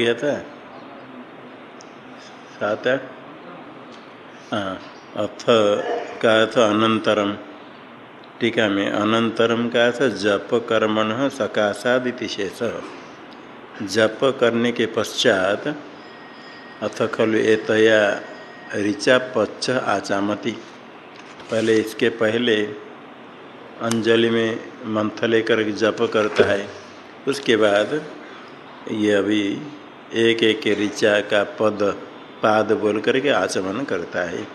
गया था सात आठ? हाँ अथ का अर्थ अनंतरम। टीका में अनंतरम का अर्थ जप कर्मण सकाशादिति शेष। जप करने के पश्चात अथ खलु एतया ऋचा पच्छ आचामती। पहले इसके पहले अंजलि में मंथ लेकर जप करता है। उसके बाद ये अभी एक एक ऋचा का पद पाद बोल करके आचमन करता है।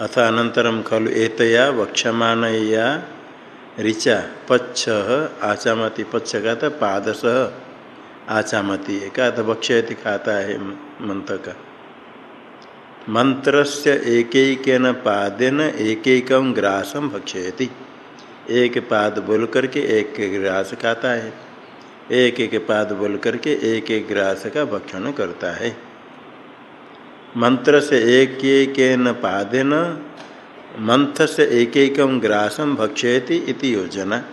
अथ अनंतरम खलु एतया वक्षमान या ऋचा पच्छ आचामती पच्छ का था पादस आचामती का था खाता है मंत्र का मंत्र से एक पादेन एक ग्रासम भक्षयति। एक पाद बोल करके एक ग्रास खाता है। एक एक पाद बोल करके एक एक ग्रास का भक्षण करता है। मंत्र से एक एक न पादे न मंथ से एक एक ग्रासम इति योजना।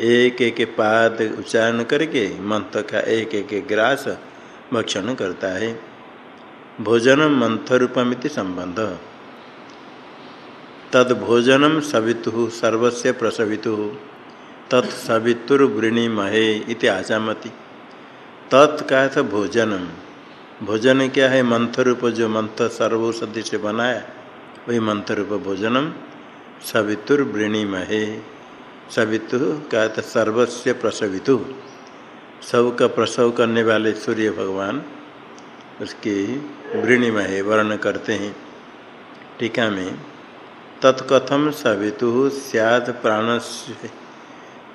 एक एक पाद उच्चारण करके मंथ का एक एक ग्रास भक्षण करता है। भोजन मंथ रूपमिति संबंध। तद भोजनम सवितु, सर्वस्य प्रसवितु। तत्सवितुर्वृणिमहे इति आचामति तत्का था भोजनम। भोजन क्या है? मंथ रूप जो मंथ सर्वौषधि से बनाया, वही मंथ रूप भोजनम सवितुर्वृणिमहे। सवितु का था सर्वस्य प्रसवितु। सब का प्रसव करने वाले सूर्य भगवान उसकी वृणिमहे वर्ण करते हैं। टीका में, तत्कथम सवितु सैद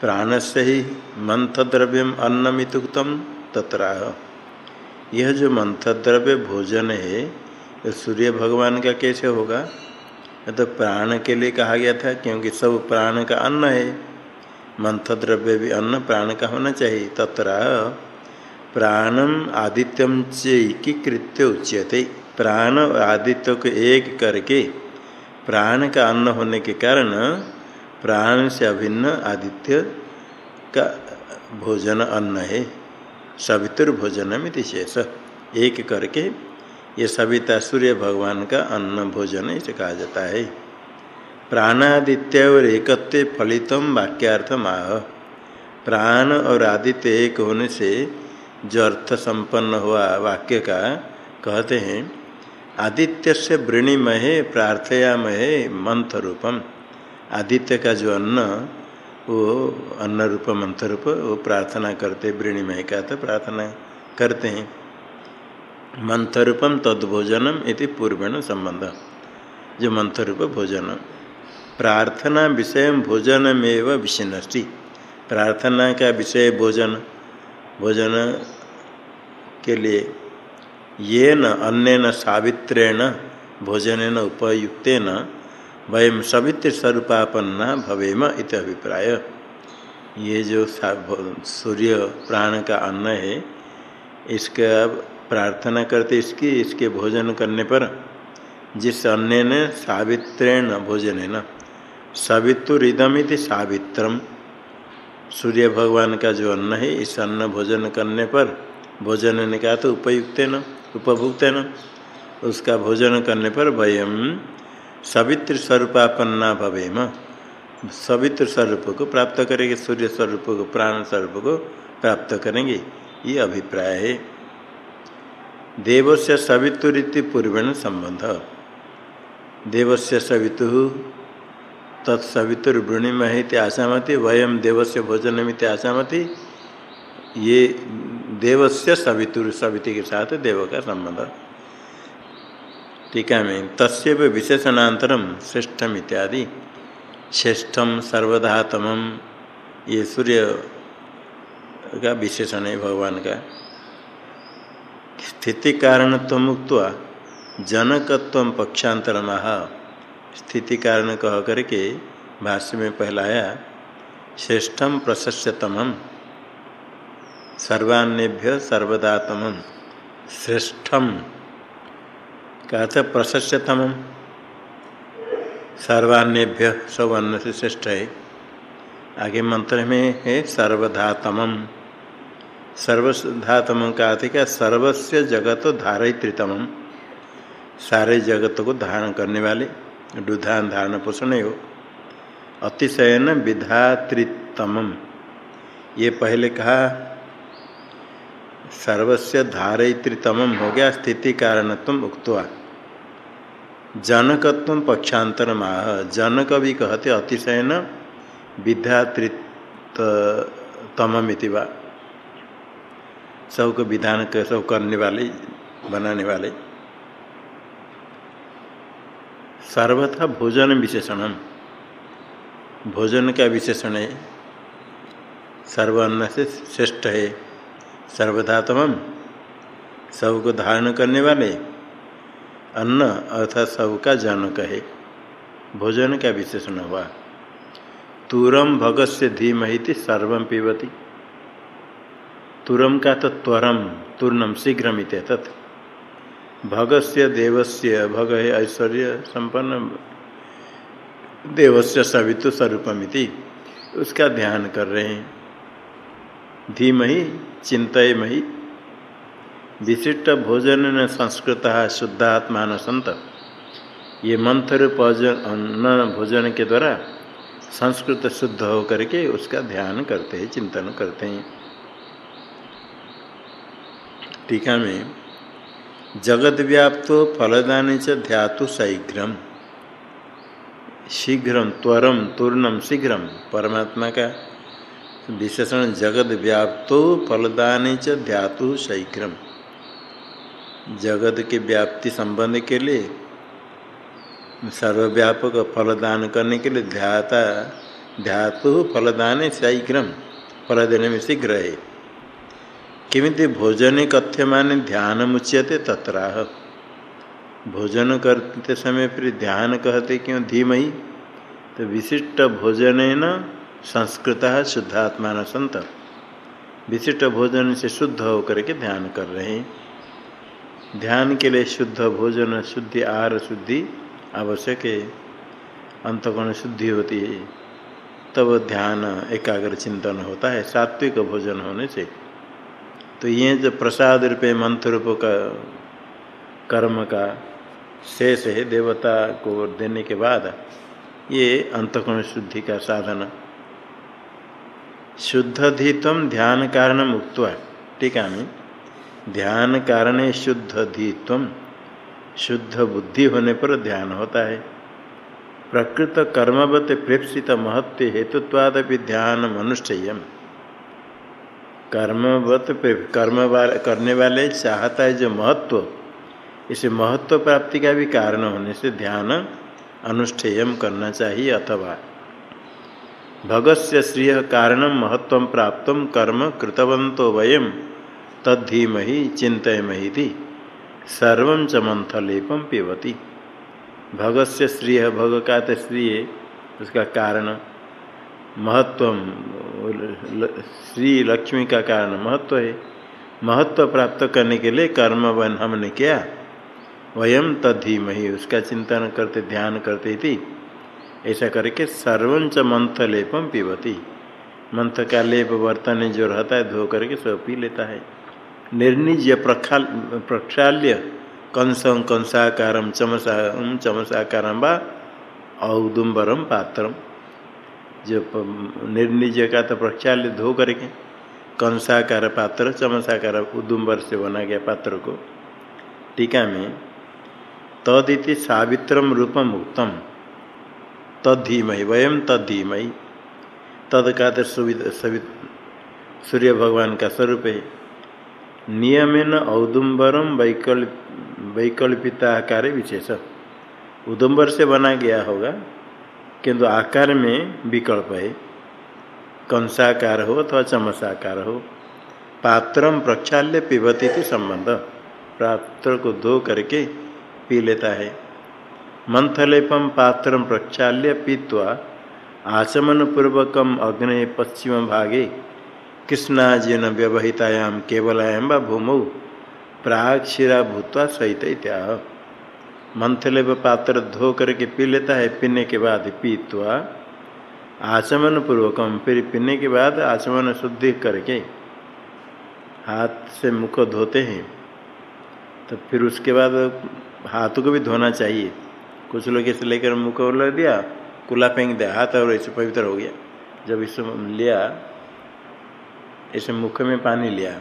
प्राणस्य से ही मंथद्रव्यम अन्नमितुक्तम तत्राह यह जो मंथद्रव्य भोजन है तो सूर्य भगवान का कैसे होगा? यह तो प्राण के लिए कहा गया था, क्योंकि सब प्राण का अन्न है। मंथद्रव्य भी अन्न प्राण का होना चाहिए। तत्र प्राणम आदित्यम चैकीकृत्य उच्यते। प्राण आदित्य को एक करके प्राण का अन्न होने के कारण प्राण से अभिन्न आदित्य का भोजन अन्न है। सवितुर्भोजन में शेष। एक करके ये सविता सूर्य भगवान का अन्न भोजन इसे कहा जाता है। प्राणादित्य और एकत्व फलितम वाक्यार्थ माह प्राण और आदित्य एक होने से जो अर्थ संपन्न हुआ वाक्य का कहते हैं, आदित्य से वृणिमहे प्रार्थयामहे मंथ रूपम आदित्य का जो अन्न, वो अन्न रूप मंथ रूप, वो प्रार्थना करते वृणिमय का तो प्रार्थना करते हैं। मंथ रूपम तद्भोजनम इति पूर्वेण संबंध। जो मंथ रूप, भोजन। प्रार्थना विषय भोजनमेव विषिन्नष्टि प्रार्थना का विषय भोजन। भोजन के लिए ये न अन्य सावित्रेण भोजन उपयुक्तेन वयम सवित्र स्वरूपापन्ना भवेम इत अभिप्राय। ये जो सूर्य प्राण का अन्न है, इसका प्रार्थना करते इसकी, इसके भोजन करने पर जिस अन्न ने सावित्रेण भोजन है न सवितुरिदमिति सावित्रम। सूर्य भगवान का जो अन्न है, इस अन्न भोजन करने पर भोजन ने कहा तो उपयुक्त न, उपभुक्त न, उसका भोजन करने पर वयम सवित्र स्वरूपापन्ना भवेम। सवित्र स्वरूप को प्राप्त करेंगे सूर्य स्वरूप को प्राण स्वरूप को प्राप्त करेंगे, ये अभिप्राय है। देवस्य सवितुरीति पूर्वेण संबंध। देव देवस्य सवितु, तत्सवितुर्वृणिमहित आशामति वयम देवस्य भोजनमित आशामति, ये देवस्य सवितुर, सविति के साथ देव का संबंध। टीका में तस्व विशेषणांतरम श्रेष्ठम इत्यादि। श्रेष्ठम सर्वधातम ये सूर्य का विशेषण है, भगवान का। स्थिति कारणत्व मुक्त जनकत्व पक्षांतर महा स्थिति कारण कह करके भाष्य में पहलाया श्रेष्ठम प्रशस्यतम सर्वान्यभ्य सर्वदातम श्रेष्ठम। का था प्रशस्यतम सर्वान्यभ्य सब अन्न से श्रेष्ठ है आगे मंत्र में है सर्वधातम सर्वधातम का अर्थ क्या? सर्वस्व जगत धारित्रितम सारे जगत को धारण करने वाले, दुधान धारण पोषण हो अतिशयन विधातृतम ये पहले कहा सर्वस्व धारित्रितम हो गया, स्थिति कारणत्व उक्तवा। जनकत्व पक्षांतर माह जनक भी कहते अतिशयन विधातृतमिति वा। सबको विधान सब करने वाले, बनाने वाले। सर्वथा भोजन विशेषण। भोजन का विशेषण है। सर्वअन्न से श्रेष्ठ है। सर्वधातम सबको धारण करने वाले अन्न अर्थात सबका जनक है भोजन का विशेषण हुआ। तुरम भगत से धीमहिति सर्व पीबती। तुरम का तो त्वरम, तूर्णम शीघ्रम तत् भगत से देवस्य, भग है ऐश्वर्य संपन्न, देवस्य सवितु स्वरूपमिति उसका ध्यान कर रहे हैं। धीमहि चिंतमयी विशिष्ट भोजन न संस्कृत शुद्धात्मा न संत ये मंत्र अन्न भोजन के द्वारा संस्कृत शुद्ध हो करके उसका ध्यान करते हैं, चिंतन करते हैं। टीका में, जगत व्याप्तो फलदान च ध्यातु शीघ्रम शीघ्रम त्वरम तूर्णम शीघ्रम परमात्मा का विशेषण, जगत व्याप्तो फलदान च ध्यातु शीघ्रम जगत के व्याप्ति संबंध के लिए, सर्वव्यापक फलदान करने के लिए ध्याता, ध्यातु फलदान शीघ्र फल देने में शीघ्र है। किमित भोजन कथ्य माने ध्यान मुच्यते तत्राह। भोजन करते समय फिर ध्यान कहते क्यों धीमही? तो विशिष्ट भोजन न, संस्कृत शुद्धात्मा संत। विशिष्ट भोजन से शुद्ध होकर के ध्यान कर रहे हैं। ध्यान के लिए शुद्ध भोजन, शुद्धि, आहार, शुद्धि आवश्यक है। अंतकोण शुद्धि होती है। तब ध्यान एकाग्र चिंतन होता है, सात्विक भोजन होने से। तो ये जो प्रसाद रूपे मंत्र रूप का कर्म का शेष है, देवता को देने के बाद ये अंतकोण शुद्धि का साधन। शुद्धधित्व ध्यान कारण मुक्त टीका में ध्यान कारण शुद्ध धीत्व। शुद्ध बुद्धि होने पर ध्यान होता है। प्रकृत कर्मवत प्रेप्सित महत्व हेतुत्वाद भी ध्यान मनुष्यम कर्मवत कर्म करने वाले चाहता है जो महत्व इसे महत्व प्राप्ति का भी कारण होने से ध्यान अनुष्ठेयम करना चाहिए अथवा। भगत से श्रिय कारण महत्व प्राप्त कर्म कृतवंतो वयम। तद्धीमहि चिंतमहि थी सर्व च मंथलेपम पिबती। भगत से श्रीय भग का तो श्रीय उसका कारण महत्व श्री लक्ष्मी का कारण महत्व है। महत्व प्राप्त करने के लिए कर्म वन हमने किया। वयम तद्धीमहि, उसका चिंतन करते, ध्यान करते थी ऐसा करके सर्वंच मंथ लेपम पीवती मंथ का लेप, बर्तन जो रहता है, धो करके सब पी लेता है। निर्निज्य प्रक्षाल प्रक्षाल्य, कंस कंसाकारम चमसा चमसाकार व औदुम्बरम पात्रम जो निर्निज्य का तो प्रक्षाल्य धो करके, कंसाकार पात्र, चमसाकार उदुम्बर से बना गया पात्र को। टीका में तदिति सावित्रम रूपम उत्तम तद्धीमय वयम तद्धीमय तद का सूर्य भगवान का स्वरूप है। नियमेन औदुम्बरम वैकल्प वैकल्पिताकार विशेष। उदुम्बर से बना गया होगा, किंतु आकार में विकल्प है। कंसाकार हो अथवा चमसाकार हो। पात्रम प्रक्षाल्य पिबती थी संबंध। पात्र को धो करके पी लेता है। मंथलेपम पात्रम प्रक्षाल्य पीत्वा आचमन पूर्वकम अग्नि पश्चिम भागे कृष्णाजीन व्यवहितायाम केवलायाम व भूमौ प्राग शिरा भूतवा सहित इत्याह मंथले व पात्र धो करके पी लेता है, पीने के बाद पीतवा आचमन पूर्वकम फिर पीने के बाद आचमन शुद्धि करके हाथ से मुख धोते हैं। तो फिर उसके बाद हाथों को भी धोना चाहिए। कुछ लोग इसे लेकर मुख लग दिया कुला फेंक दिया, हाथ और ऐसे पवित्र हो गया। जब इसे लिया ऐसे मुख में पानी लिया,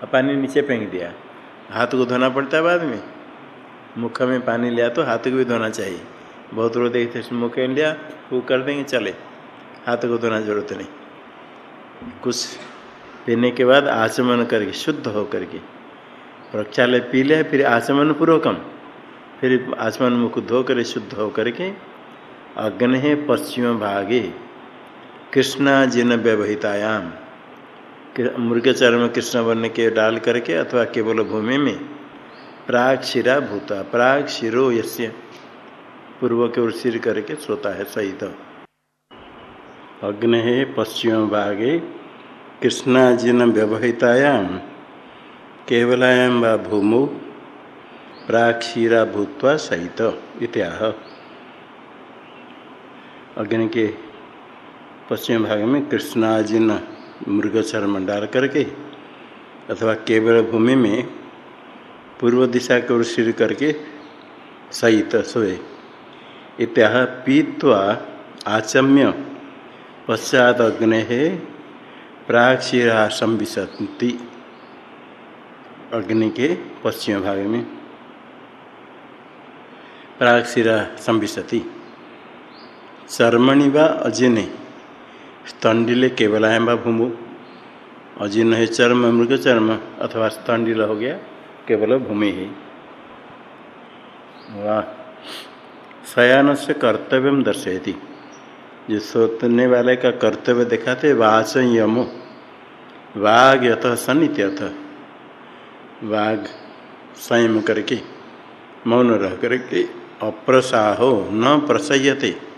और पानी नीचे फेंक दिया। हाथ को धोना पड़ता है बाद में। मुख में पानी लिया तो हाथ को भी धोना चाहिए। बहुत लोग देखते मुख में लिया वो कर देंगे, चले। हाथ को धोना ज़रूरत नहीं। कुछ पीने के बाद आचमन करके, शुद्ध हो करके प्रक्षालय पी लिया फिर आचमन पूर्वकम। फिर आचमन मुख धो कर शुद्ध हो करके अग्नि पश्चिम भागे, कृष्णा जिन व्यवहितायाम। मृग चर्म कृष्ण वर्ण के डाल करके अथवा केवल भूमि में प्राग शिरा भूता, प्राग शिरो यस्य पूर्व के ओर सिर करके सोता है सहित। अग्नि पश्चिम भागे कृष्णाजिन व्यवहितायाम केवलायाम व भूमौ प्राक्षीरा भूतवा सहित इत्याह। अग्नि के पश्चिम भाग में कृष्णाजिन मृग चर्म डाल करके अथवा केवल भूमि में पूर्व दिशा की ओर सिर करके सहित सोए। इत्याह पीत्वा आचम्य पश्चात अग्नि प्राक्षीरा संविशंति अग्नि के पश्चिम भाग में। प्राक्षीरा संविशति। चर्मणि व अजिने स्तंडिले केवलायम भूमु। अजिन है चर्म, मृग चर्म, अथवा स्तंडिल हो गया, केवल भूमि है। शयान से कर्तव्य दर्शयती। जो सोतने वाले का कर्तव्य दिखाते वाच यमो वाघ यथ सन इत्यथ वाघ संयम करके, मौन रह करके, अप्रसाहो न प्रसयते।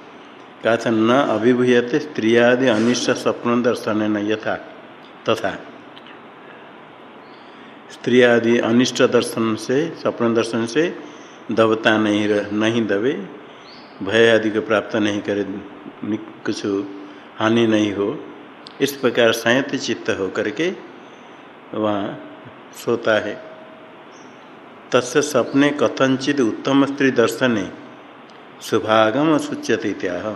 कहा था न अभिभूयते स्त्रियादि अनिष्ट स्वप्न दर्शन न यथा तथा। स्त्री आदि अनिष्ट दर्शन से स्वप्न दर्शन से दबता नहीं रह, नहीं दबे भय आदि को प्राप्त नहीं करे कुछ हानि नहीं हो। इस प्रकार संयत चित्त हो करके वहाँ सोता है। तस् सपने कथनचित उत्तम स्त्री दर्शने शुभागम सूच्यते इत्याह।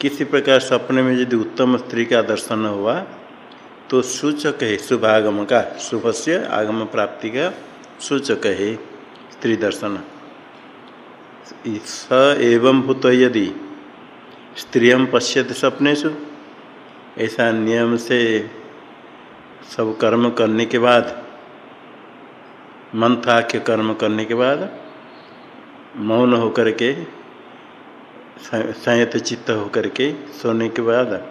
किसी प्रकार सपने में यदि उत्तम स्त्री का दर्शन हुआ तो सूचक है शुभागम का शुभ से आगम प्राप्ति का सूचक है स्त्री दर्शन। स एवं भूत यदि स्त्रियम पश्यत सपनेशु ऐसा नियम से सब कर्म करने के बाद, मंथाख्य कर्म करने के बाद, मौन होकर के संयत चित्त होकर के सोने के बाद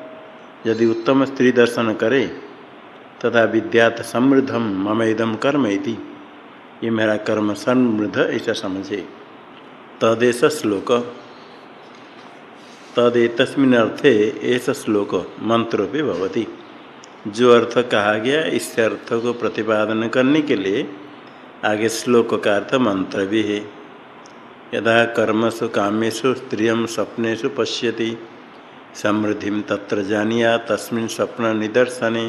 यदि उत्तम स्त्री दर्शन करे, तथा विद्यात समृद्धम मम इदम कर्म इति ये मेरा कर्म समृद्ध ऐसा समझे। तदेश श्लोक। तदेतस्मिन अर्थे ऐसा श्लोक मंत्र भी भवती। जो अर्थ कहा गया इस अर्थ को प्रतिपादन करने के लिए आगे श्लोक का अर्थ मंत्र भी है। यदा कर्मसु कामेशु स्त्रिय स्वप्नेशु पश्यति। समृद्धि तत्र जानिया, तस्मिन् स्वप्न निदर्शने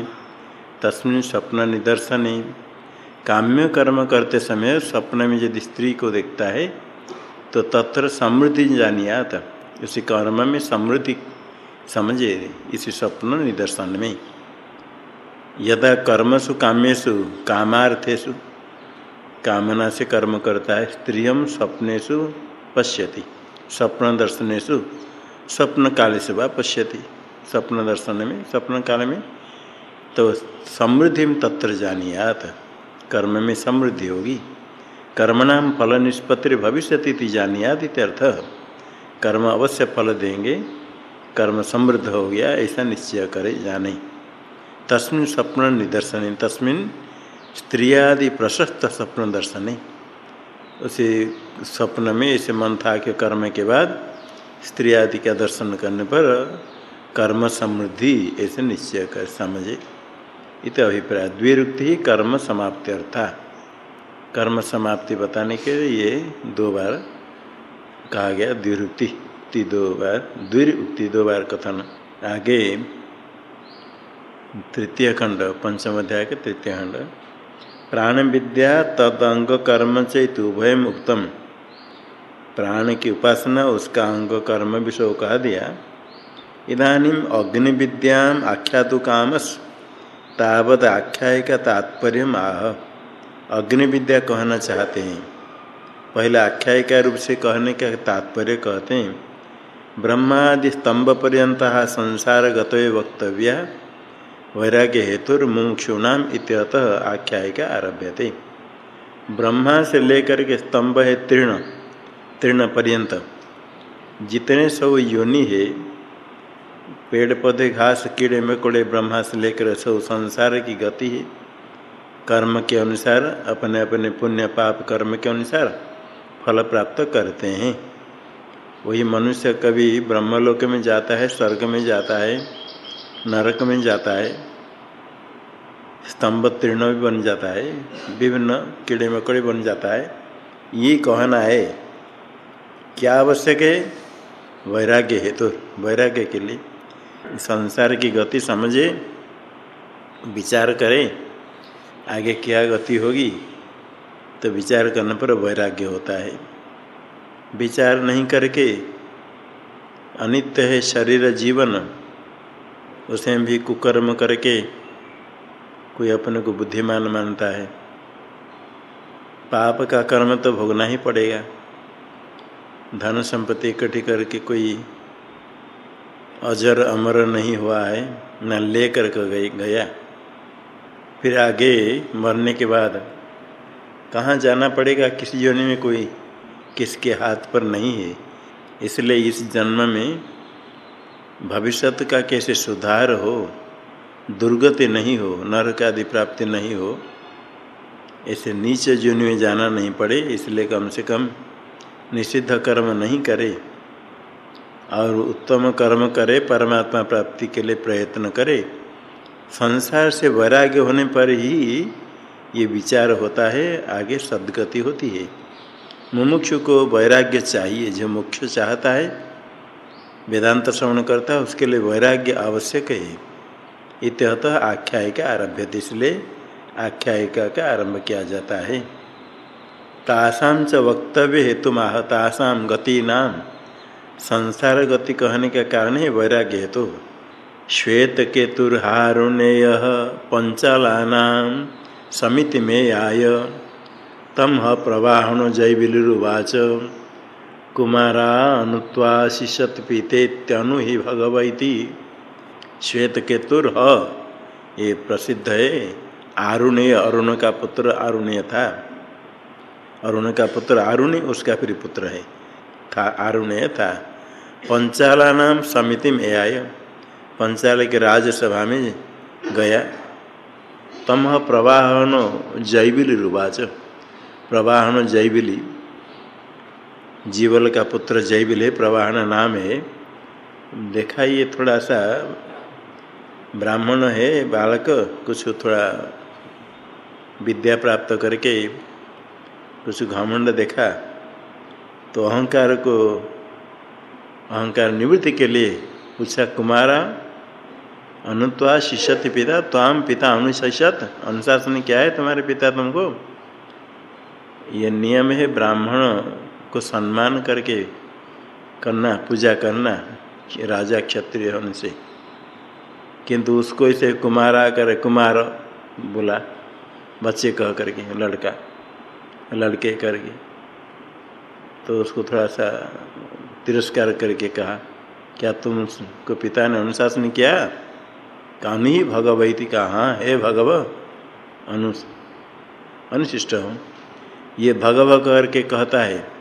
तस्मिन् स्वप्न निदर्शने काम्य कर्म करते समय स्वप्न में यदि स्त्री को देखता है तो तत्र समृद्धि जानियात उसी कर्म में समृद्धि समझे इसी स्वप्न निदर्शन में। यदा कर्मसु काम्यु कामार्थेशु कामना से कर्म करता है स्त्रियम स्वप्नेशु पश्यति स्वप्न दर्शनेशु स्वप्न काल से वह पश्यति। स्वप्न दर्शन में स्वप्न काल में तो समृद्धि तत्र जानियात। कर्म में समृद्धि होगी। कर्मणाम फल निष्पत्ति भविष्य जानियात इत्यर्थ कर्म अवश्य फल देंगे, कर्म समृद्ध हो गया, ऐसा निश्चय करे जाने। तस्मिन स्वप्न निदर्शन तस्मिन स्त्रियादि प्रशस्त स्वप्न दर्शन। उसे स्वप्न में ऐसे मन था कि कर्म के बाद स्त्री आदि का दर्शन करने पर कर्म समृद्धि ऐसे निश्चय कर समझे। इत अभिप्राय। द्विरुक्ति ही कर्म समाप्ति अर्था कर्म समाप्ति बताने के लिए ये दो बार कहा गया। द्विरुक्ति दो बार, द्विरुक्ति दो बार कथन। आगे तृतीय खंड, पंचम अध्याय के तृतीय खंड। प्राण विद्या तद अंग कर्म चेत उभय उत्तम प्राण की उपासना, उसका अंग कर्म विषय कहा दिया। इधानीम अग्नि विद्या आख्यातु कामस तावत आख्याय का तात्पर्य आह। अग्नि विद्या कहना चाहते हैं। पहले आख्यायिका रूप से कहने का तात्पर्य कहते हैं। ब्रह्मादि स्तंभ पर्यंत संसार गत वक्तव्य वैराग्य हेतुर्मुक्षुणाम इत्यतः आख्यायिका आरभ्य थे ब्रह्मा से लेकर के स्तंभ है तीर्ण तीर्ण पर्यंत जितने सब योनि है, पेड़ पौधे, घास, कीड़े, मकोड़े, ब्रह्मा से लेकर सब संसार की गति है। कर्म के अनुसार, अपने अपने पुण्य, पाप कर्म के अनुसार फल प्राप्त करते हैं। वही मनुष्य कभी ब्रह्मलोक में जाता है, स्वर्ग में जाता है नरक में जाता है, स्तंभ तीर्ण भी बन जाता है, विभिन्न कीड़े मकड़े बन जाता है। ये कहना है, क्या आवश्यक है? वैराग्य है तो वैराग्य के लिए। संसार की गति समझे, विचार करें, आगे क्या गति होगी तो विचार करने पर वैराग्य होता है। विचार नहीं करके अनित्य है शरीर, जीवन। उसमें भी कुकर्म करके कोई अपने को बुद्धिमान मानता है। पाप का कर्म तो भोगना ही पड़ेगा। धन संपत्ति इकट्ठी करके कोई अजर अमर नहीं हुआ है, न लेकर कर गया। फिर आगे मरने के बाद कहाँ जाना पड़ेगा? किसी योनि में कोई किसके हाथ पर नहीं है। इसलिए इस जन्म में भविष्यत का कैसे सुधार हो, दुर्गति नहीं हो नरक आदि प्राप्ति नहीं हो, ऐसे नीचे जोनि में जाना नहीं पड़े, इसलिए कम से कम निषिद्ध कर्म नहीं करे और उत्तम कर्म करे, परमात्मा प्राप्ति के लिए प्रयत्न करे। संसार से वैराग्य होने पर ही ये विचार होता है, आगे सदगति होती है। मुमुक्षु को वैराग्य चाहिए, जो मुख्य चाहता है वेदांत श्रवण करता है उसके लिए वैराग्य आवश्यक है। इत्यतः आख्यायिका आरभ्य इसलिए आख्यायिका का आरंभ किया जाता है। तासाम च वक्तव्य हेतु माह तासाम गति नाम संसार गति कहने का कारण है वैराग्य हेतु। श्वेत केतुर्हारुण्य पंचालानाम समिति में आय तम प्रवाहण जयबिलुवाच कुमारा अनुत्वा शिष्यत पीतेत्यनु ही भगवती श्वेत केतुर ये प्रसिद्ध है। आरुणेय अरुण का पुत्र आरुणेय था अरुण का पुत्र आरुणि, उसका फिर पुत्र है। था आरुणेय था पंचाला नाम समिति में आय। पंचाल के राज्यसभा में गया। तम प्रवाहन जैबिली रुवाच प्रवाहन जैबिली। जीवल का पुत्र जैबिल है प्रवाहन नाम है देखा ये थोड़ा सा ब्राह्मण है, बालक, कुछ थोड़ा विद्या प्राप्त करके कुछ घमंड देखा तो अहंकार को, अहंकार निवृत्ति के लिए पूछा, कुमारा, अनुत्वा शिष्यति पिता त्वाम पिता अनुशिष्यत अनुशासन क्या है तुम्हारे पिता तुमको? ये नियम है ब्राह्मण को सम्मान करके करना, पूजा करना राजा क्षत्रिय होने से। किंतु उसको इसे कुमार आकर कुमार बोला, बच्चे कह करके, लड़का, लड़के करके। तो उसको थोड़ा सा तिरस्कार करके कहा, क्या तुम को पिता ने अनुशासन किया? कानी भगवती का हाँ हे भगव? अनु अनुशिष्ट हूँ। ये भगव करके कहता है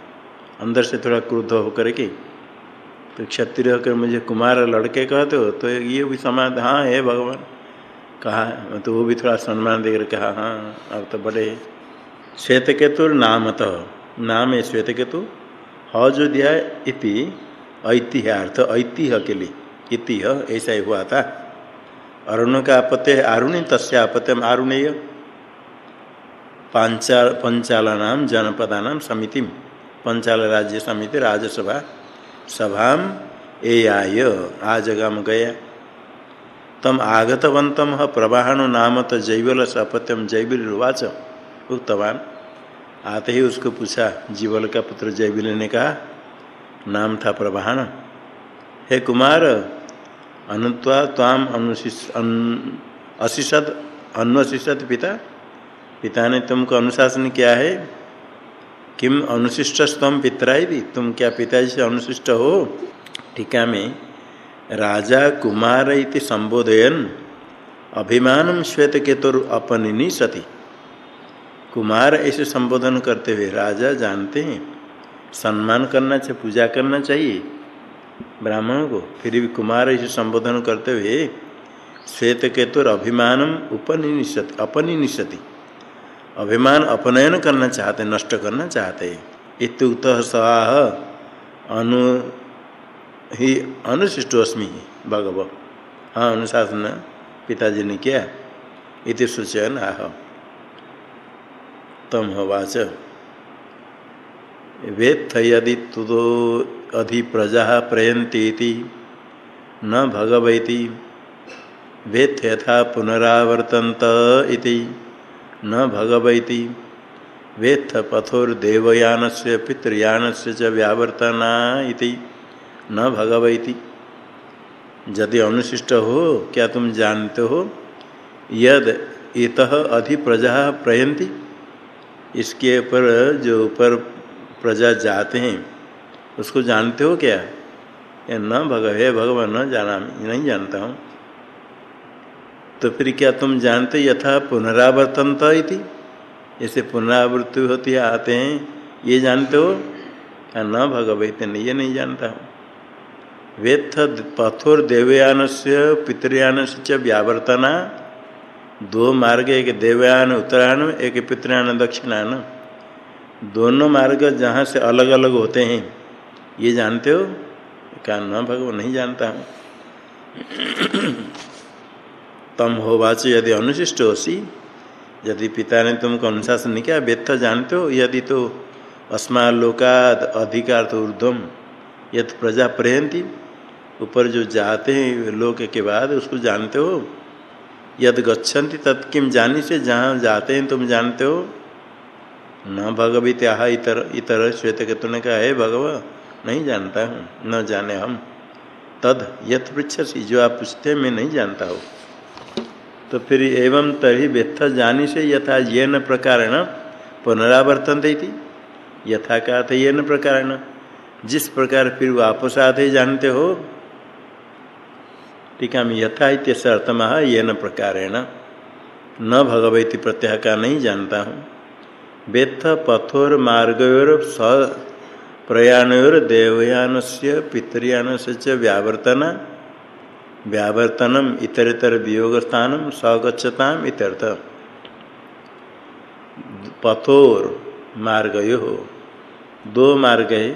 अंदर से थोड़ा क्रुद्ध होकर के तो क्षत्रिय होकर मुझे कुमार लड़के कहते हो तो ये भी समाज हाँ हे भगवान। कहा तो वो भी थोड़ा सम्मान देकर कहा हाँ अब तो बड़े श्वेत केतु नामत, नाम है श्वेत केतु ह जो दिया इति ऐतिह्यार्थ ऐतिह्य के लिए इति ऐसा ही हुआ था। अरुण का आपत्य है आरुणी तस्य आपत्यम आरुणेय जनपदा नाम समिति पंचाल राज्य समिति राज्यसभा सभा ए आय आ जगह में गया। तम आगतवंतम प्रवाहण नाम तो जैवल सपत्यम जैविल उवाच उक्तवान। आते ही उसको पूछा, जीवल का पुत्र जैविल ने कहा, नाम था प्रवाहण। हे कुमार अनुत्वा ताम अशिषद, अन्वशिषद पिता? पिता ने तुमको अनुशासन किया है? किम अनुशिष्ट स्तम पितराई भी तुम क्या पिताजी से अनुशिष्ट हो? टीका में, राजा कुमार इति संबोधयन, अभिमान श्वेत केतुर अपनिनी सती। कुमार ऐसे संबोधन करते हुए राजा जानते हैं, सम्मान करना चाहिए, पूजा करना चाहिए। ब्राह्मण को, फिर भी कुमार ऐसे संबोधन करते हुए श्वेत केतुर अभिमानम उपनिषति अपनिनिशति अभिमान अपनयन करना चाहते, नष्ट करना चाहते। इतुक्त सवाह अनु ही अनुशिष्टोस्मी भगव। हाँ अनुशासन पिताजी ने किया। इति सूचयन आह। तम होवाच वेत्थ यदि तुदो अधि प्रजा प्रयंती न भगवती। वेत्थ यथा पुनरावर्तंत इति। न भगवती। वेत्थ पथोर्देवयान से पितृयान से व्यावर्तना न भगवती। यदि अनुशिष्ट हो, क्या तुम जानते हो? यद इत अधि प्रजा प्रयंती इसके ऊपर जो ऊपर प्रजा जाते हैं, उसको जानते हो क्या? न भग, हे भगवान, न जाना, नहीं जानता हूँ। तो फिर क्या तुम जानते यथा पुनरावर्तनता इति? ऐसे पुनरावृत्ति होती है, आते हैं, ये जानते हो? क्या न भगवत ये नहीं जानता हूँ। वेत्थ पथोर देवयान से पितृयान से च व्यावर्तना। दो मार्ग, एक देवयान, उत्तरायण, एक पितृयान, दक्षिणायन। दोनों मार्ग जहाँ से अलग अलग होते हैं, ये जानते हो? क्या न भगवान नहीं जानता हूँ। तम हो वाच यदि अनुशिष्ट हो सी यदि पिता ने तुमको अनुशासन नहीं किया, व्यर्थ जानते हो, यदि तो अस्मा लोकाद अधिकार तो ऊर्धम यद प्रजा प्रयंती ऊपर जो जाते हैं लोक के बाद उसको जानते हो। यद गच्छन्ति तत्किम जानी से, जहाँ जाते हैं, तुम जानते हो। न भगवित आह इतर इतर श्वेत के तुमने कहा, है भगव, नहीं जानता हूँ, न जाने हम। तद यथ पृछसी जो आप पूछते हैं, मैं नहीं जानता हूँ। तो फिर एवं तरी व्यथ जानी से यथा ये न प्रकार पुनरावर्तन थी यथा का था ये न प्रकार जिस प्रकार फिर वापस आते जानते हो, टीका में यथा इत्यर्थमा ये न प्रकार न भगवती प्रत्याह का नहीं जानता हूँ। व्यथ पथोर मार्गोर स प्रयाणोर देवयान से पितृयान से व्यावर्तना। व्यावर्तनम इतरेतर वियोग स्थानम सगछता इत्यर्थ। पथोर मार्ग यो दो मार्ग है,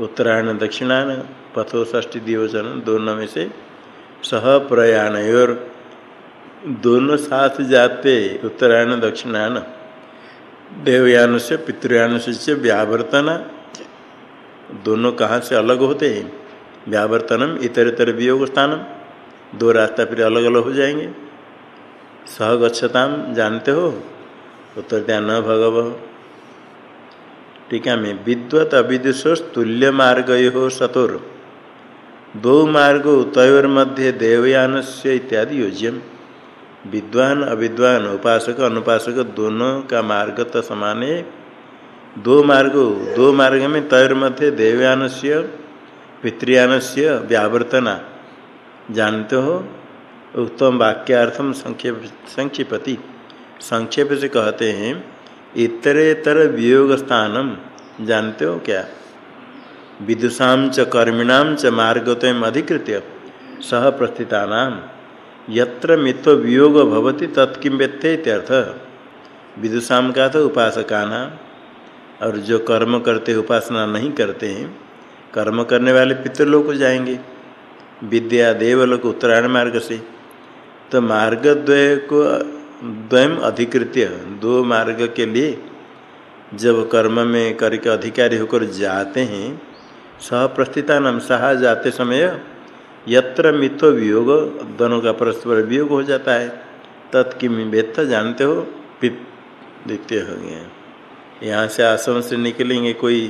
उत्तरायण दक्षिणायन पथो ष्टी दिवचन दोनों में से। सह प्रयाण और दोनों साथ जाते उत्तरायण दक्षिणायन देवयान से पितृयान से व्यावर्तन। दोनों कहाँ से अलग होते हैं? व्यावर्तनम, इतर इतर वियोग स्थानम दो रास्ता फिर अलग अलग हो जाएँगे। सहगछताम जानते हो? उत्तर ध्यान न भगव। टीका में विद्वत अविदुषोष तुल्य मार्ग हो सतोर। दो मार्ग तयोर मध्य देवयान से इत्यादि योज्यम। विद्वान, अविद्वान, उपासक, अनुपासक दोनों का मार्ग तो समान है। दो मार्ग दो मार्ग में तयोर मध्य देवयान से पितृयान से व्यावर्तना। जानते हो? उत्तम वाक्यार्थम संक्षेप संक्षिपति। संक्षेप से कहते हैं, इतरेतर वियोग स्थानम जानते हो क्या? विदुषा च कर्मिणाम च मार्गतम अधिकृत्य सह प्रस्थिता यत्र मित्व वियोग भवति तत्किम व्यत्यर्थ विदुषा का तो उपासका और जो कर्म करते, उपासना नहीं करते हैं कर्म करने वाले पितृलोक को जाएँगे। विद्या देवलोक उत्तरायण मार्ग से। तो मार्ग द्वय को द्वयम अधिकृत्य, दो मार्ग के लिए जब कर्म में करके अधिकारी होकर जाते हैं सह प्रस्थिता नाम सहा जाते समय यत्र मिथो वियोग, दोनों का परस्पर वियोग हो जाता है। तत्किम वेत्त जानते हो पिप द्वितीय हो गया यहाँ से आश्रम से निकलेंगे कोई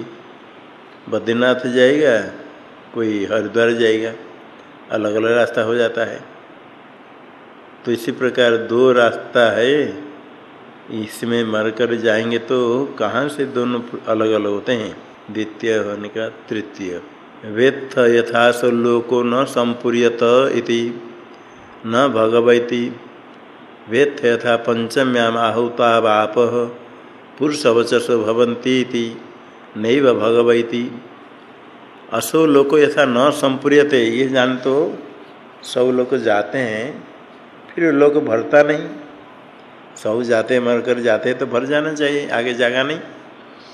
बद्रीनाथ जाएगा, कोई हरिद्वार जाएगा अलग अलग रास्ता हो जाता है। तो इसी प्रकार दो रास्ता है, इसमें मरकर जाएँगे तो कहाँ से दोनों अलग अलग होते हैं? द्वितीय होने का तृतीय। वेत्थ यथास लोको न संपूर्यत इति, न भगवती। वेत्थ यथा पंचम्याम आहुता वाप पुरुषवचसो भवंती नैव भगवती। असो लोको यथा न संपूर्यते, ये जान तो सब लोग जाते हैं, फिर लोग भरता नहीं। सब जाते मर कर जाते तो भर जाना चाहिए, आगे जगह नहीं,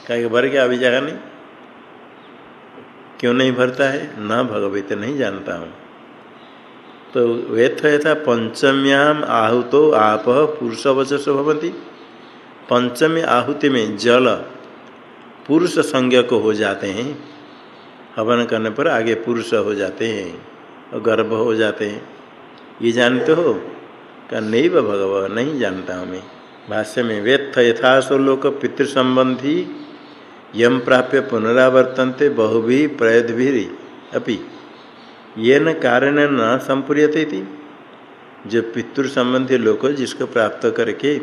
कहीं भर गया, अभी जगह नहीं। क्यों नहीं भरता है? न भगवत, नहीं जानता हूँ। तो वेथ यथा पंचम्याम आहुतो आप पुरुष वचस भवती पंचमी आहुति में जल पुरुष संज्ञक हो जाते हैं, हवन करने पर आगे पुरुष हो जाते हैं, और गर्भ हो जाते हैं। ये जानते हो? का नहीं भगव नहीं जानता हूँ मैं भाष्य में वेत्थ यथासो लोक पितृसंबंधी यम प्राप्य पुनरावर्तनते बहुभी प्रयद भी अपि। ये न कारण न संपूर्यते थी जो पितृ संबंधी लोग जिसको प्राप्त करके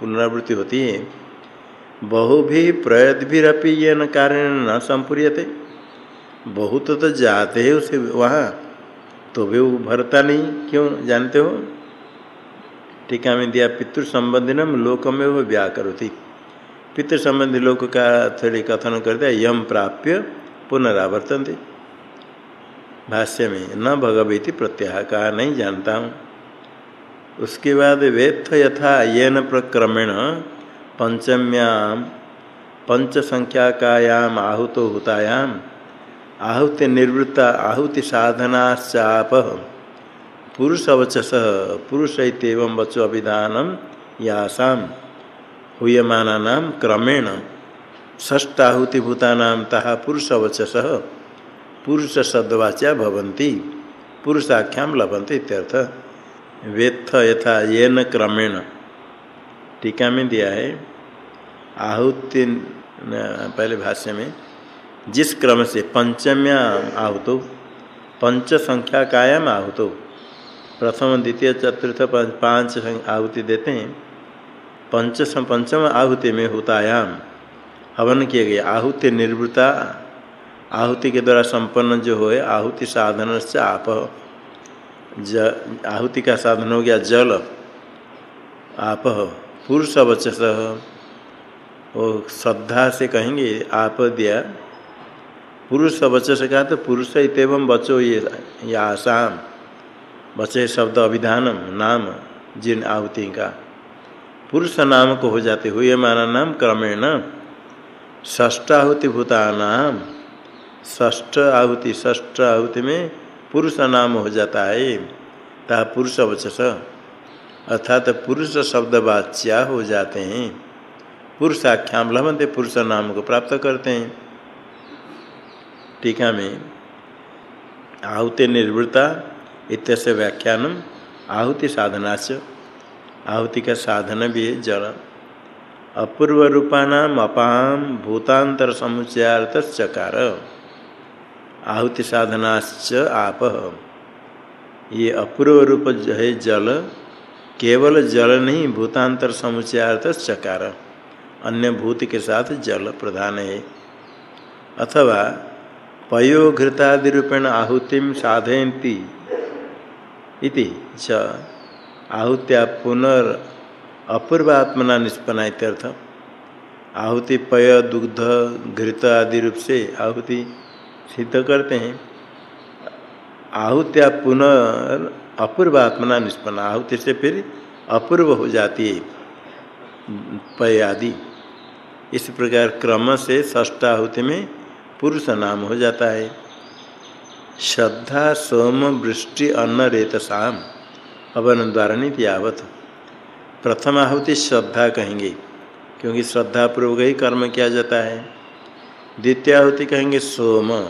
पुनरावृत्ति होती है बहु भी प्रयद भी ये न कारण न संपूर्यते। बहुत तो जाते हैं उसे वहाँ तो भी वो भरता नहीं। क्यों? जानते हो? टीका में दिया पितृ संबंधी न लोक में वो व्याकरोती। पितृ संबंधी लोक का थोड़ी कथन कर दिया यम प्राप्य पुनरावर्तन थे भाष्य में, न भगवती प्रत्याह कहा, नहीं जानता हूँ। उसके बाद वेत्थ यथा ये न प्रक्रमेण पंचम्याम पंच संख्याकायाम आहुतो हुतायाम, आहुति निवृत्ता आहुति साधनाश्चाप पुरुष अवचस पुरुष इतम वचो अभिधान यासाम हुयमाना क्रमेण ष्टाहुतिभूता तहा पुरुष अवचस पुरुष शब्दवाच्या भवंती पुरुषाख्याम वेत्थ यथा ये न क्रमेण। टीका में दिया है, आहुति पहले भाष्य में, जिस क्रम से पंचम्या आहुतो पंच संख्या कायम आहुतो, प्रथम, द्वितीय, चतुर्थ पाँच आहुति देते हैं, पंच पंचम आहुति में हुतायाम, हवन किए गए आहुति निर्वृता, आहुति के द्वारा संपन्न जो हो आहुति साधन से आप, ज, आहुति का साधन हो गया जल, आप पुरुष वचस। वो श्रद्धा से कहेंगे, आप दिया। पुरुष वचस का तो पुरुष इतम बचो ये, या आसाम। बचे शब्द अभिधानम, नाम, जिन आहुति का। पुरुष नाम को हो जाते हुए माना नाम क्रमेण। ष्टाहुति भूतानाम ष्ठ आहुति ष्ठ आहुति में पुरुष नाम हो जाता है। ता पुरुष वचस। अर्थात पुरुष शब्द वाच्या हो जाते हैं। पुरुषाख्याम लभंते पुरुष नाम को प्राप्त करते हैं। टीका में आहुति निर्वृत्ता इत्यस्य व्याख्यानम आहुति साधना साधनाच आहुति का साधन भी है जल। अपूर्व रूपाणाम अपाम भूतांतर समुचयार्थ चकार आहुति साधनाश्च आप। ये अपूर्व रूप है जल केवल जल नहीं, भूतांतर समुचयार्थ चकार। अन्य भूत के साथ जल प्रधान है। अथवा पयोघृतादि रूपेण आहुतिम साधयती इति च आहुत्या पुनर् अपूर्वात्मना निष्पन्ना इत्यर्थ आहुति, पय, दुग्ध, घृत आदि रूप से आहुति सिद्ध करते हैं। आहुत्या पुनः अपूर्वात्मना निष्पन्ना, आहुति से फिर अपूर्व हो जाती है पय आदि इस प्रकार क्रम से ष्टाहुति में पुरुष नाम हो जाता है। श्रद्धा, सोम, वृष्टि, अन्न, रेत शाम अवन द्वारा नीति आवत। प्रथम आहुति श्रद्धा कहेंगे, क्योंकि श्रद्धा पूर्वक ही कर्म किया जाता है। द्वितीय आहुति कहेंगे सोम,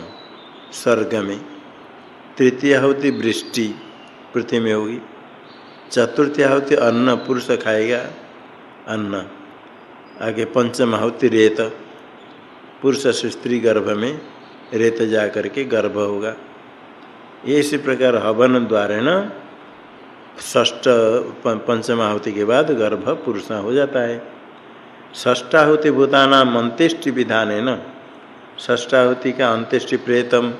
स्वर्ग में। तृतीय आहुति वृष्टि पृथ्वी में होगी। चतुर्थी होती अन्न, पुरुष खाएगा, अन्न। आगे पंचम होती रेत। पुरुष से स्त्री गर्भ में रेत जा करके गर्भ होगा। इसी प्रकार हवन द्वारा न ष्ट पंचमाहुति के बाद गर्भ पुरुष हो जाता है। ष्टाहुति भूतानाम अंत्येष्टि विधान है न ष्टाहुति का अंत्येष्टि प्रेतम।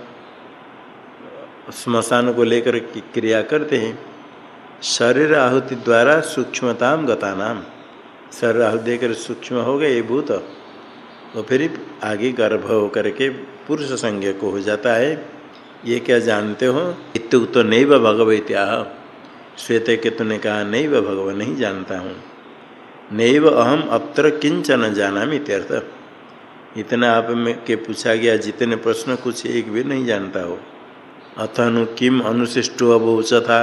स्मशान को लेकर क्रिया करते हैं। शरीर आहुति द्वारा सूक्ष्मताम गता नाम शरीर आहुति देकर सूक्ष्म हो गए भूत। और फिर आगे गर्भ होकर के पुरुष संज्ञ को हो जाता है। ये क्या जानते हो? इतु तो नहीं व भगवत्या श्वेत केतु ने कहा नहीं व भगवान नहीं जानता हूँ। नहीं नैव अहम अत्र किंचन जाना इत्यर्थ। इतना आप में के पूछा गया जितने प्रश्न कुछ एक भी नहीं जानता हो। अथनु किम अनुशिष्टो अबोच था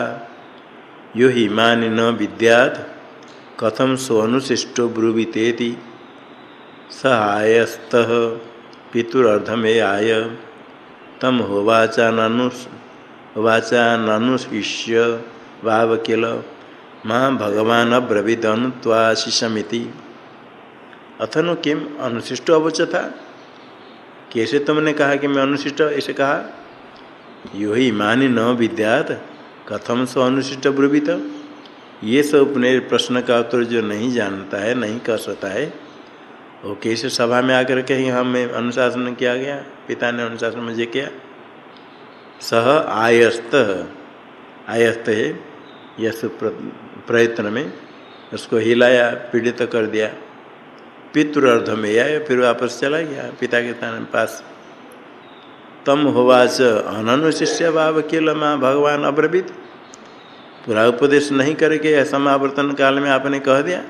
यो ही मान न विद्यात। कथम सो अनुशिष्टो ब्रुवीतेति? सहायस्त पितुर्धमे आय। तम होवाचानु वाचानुशिष्य वाव किल? माँ भगवान अब्रवीद अनुत्वाशिषमिति अथनु किम अनुशिष्ट अवच था कैसे तुमने कहा कि मैं अनुशिष्ट ऐसे कहा? यो ही मानी न विद्यात कथम सो अनुशिष्ट ब्रुवित। ये सब अपने प्रश्न का उत्तर जो नहीं जानता है, नहीं कर सकता है, वो कैसे सभा में आकर कहीं हमें अनुशासन किया गया? पिता ने अनुशासन मुझे किया? सह आयस्त आयस्त है यश प्रयत्न में उसको हिलाया, पीड़ित कर दिया। पितृर्ध में आया, फिर वापस चला गया। पिता के पास तम होवाच अननु शिष्य भाव किल माँ भगवान अब्रवीत। पूरा उपदेश नहीं करके समावर्तन काल में आपने कह दिया।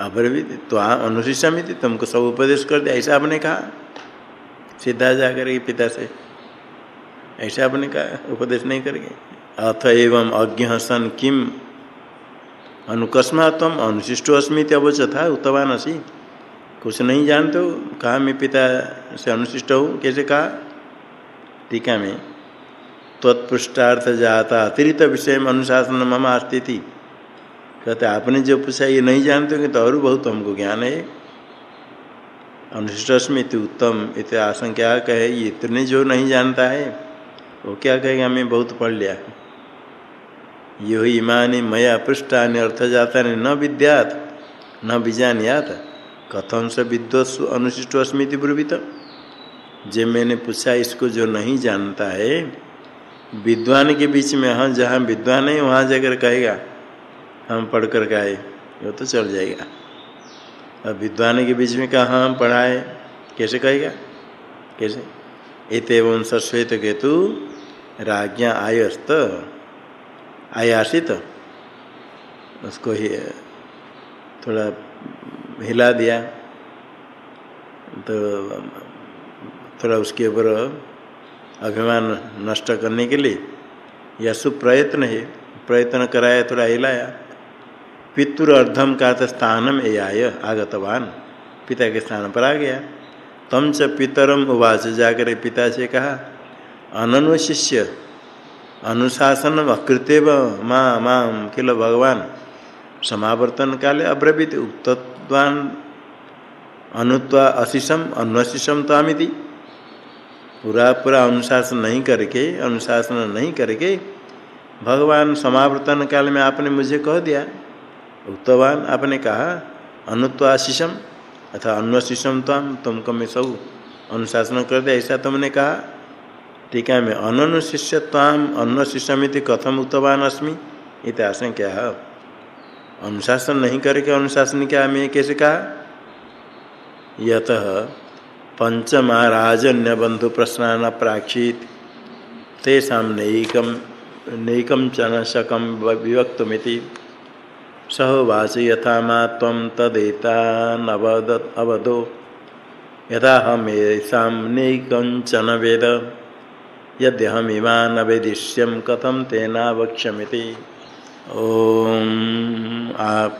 अब्रवीत तो अनुशिष्या में थी, तुमको सब उपदेश कर दिया, ऐसा आपने कहा? सीधा जाकर पिता से, ऐसा आपने कहा? उपदेश नहीं करके? अथ एवं अज्ञ सन किम? अनुकस्मा तम अनुशिष्टो अस्मित अवच था उत्तवान असी कुछ नहीं जानते हो, कहा मैं पिता से अनुशिष्ट हूँ, कैसे कहा? टीका में। तत्पृष्टार्थ जाता, अतिरिक्त विषय में अनुशासन मम थी कहते, आपने जो पूछा, ये नहीं जानते हो तो और बहुत हमको ज्ञान है। अनुशिष्ट स्मृति उत्तम, इत आशंका कहे? ये इतने जो नहीं जानता है, वो क्या कहेगा? मैं बहुत पढ़ लिया यो इमानी मया पृष्ठानि अर्थ जाता न विद्यात, न बीजानियात कथम से विद्वत्सु अनुशिष्ट अस्मृति ब्रुवित? जे मैंने पूछा, इसको जो नहीं जानता है, विद्वान के बीच में हाँ जहाँ विद्वान है, वहाँ जाकर कहेगा, हम पढ़ कर गाए वो तो चल जाएगा। अब विद्वान के बीच में कहा हम पढ़ाए, कैसे कहेगा? कैसे? एतव सश्वेत केतु राज्ञा आयस्त, आयासित। उसको ही, थोड़ा हिला दिया। तो थोड़ा उसके ऊपर अभिमान नष्ट करने के लिए यह सुप्रयत्न है। प्रयत्न कराया, थोड़ा हिलाया। पितृ अर्धम का स्थानम ए आय, आगतवान। पिता के स्थान पर आ गया। तम च पितरम उवाच, जाकर पिता से कहा अननु शिष्य अनुशासन अकृत्य माँ माँ किल भगवान। समावर्तन काले अब्रवीत उक्तवान अनुत्वा अशिषम, अन्वशिषम तामिति। पूरा पूरा अनुशासन नहीं करके, अनुशासन नहीं करके, भगवान समावर्तन काल में आपने मुझे कह दिया। उक्तवान, आपने कहा अनुत्वाशिषम अथा अन्वशिषम ताम, तुमको मैं सब अनुशासन कर दिया। ऐसा तुमने कहा? टीका में अननु शिष्य ताम अन्न शिष्यमित कथम उत्तवान अस्मि इतिहास क्या है। अनुशासन नहीं करके अनुशासन क्या मैं कैसे कहा? यत पंचमाराजन्य बंधु प्रश्न प्राक्षित, तेषा नैकम नैकम चनशकम विभक्तमिति सहोवाच यथा मा तम तदेतानवद अवदो। यथा हमेशा नैकंचन वेद यद्यहमिमान वेदिष्यम कथम तेना वक्ष्यमिति ओम आप